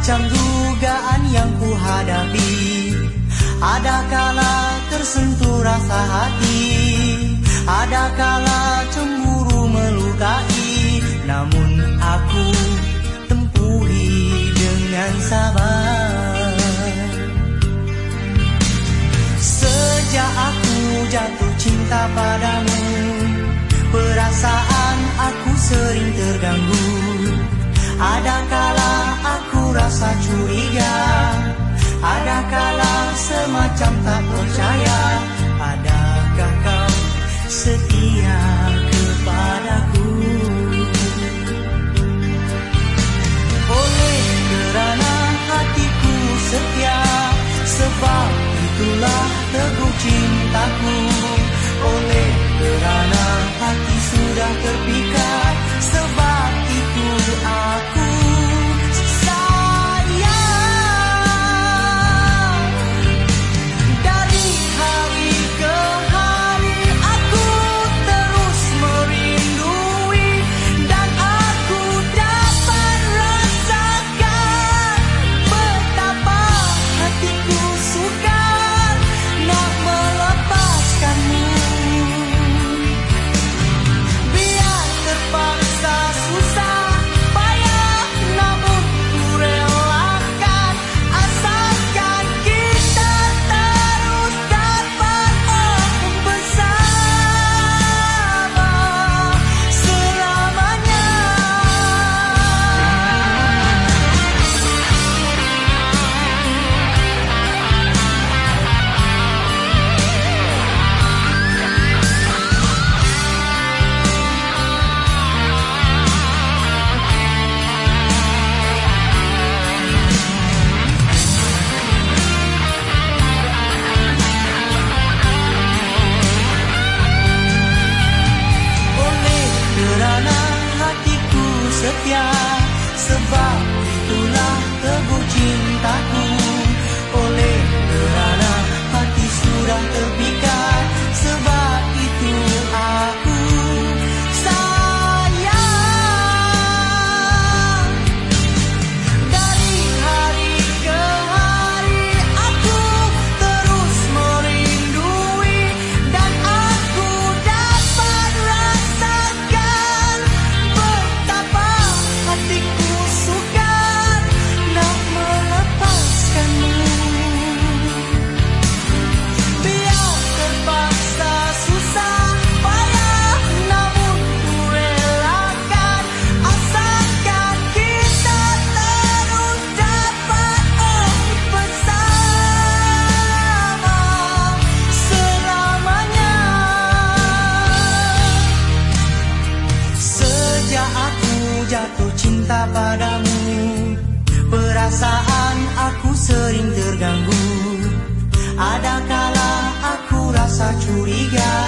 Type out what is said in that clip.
macam dugaan yang kuhadapi. Ada kala tersentuh rasa hati? Ada kala cemburu melukai? Namun aku tempuhi dengan sabar. Sejak aku jatuh cinta padamu Perasaan aku sering terganggu. Ada kala rasa curiga. Ada kala semacam tak percaya? Adakah kau setia kepadaku? Oleh kerana hatiku setia Sebab itulah teguh cintaku. Oleh kerana hati Sebab Sejak aku jatuh cinta padamu. Perasaan aku sering terganggu. Ada kala aku rasa curiga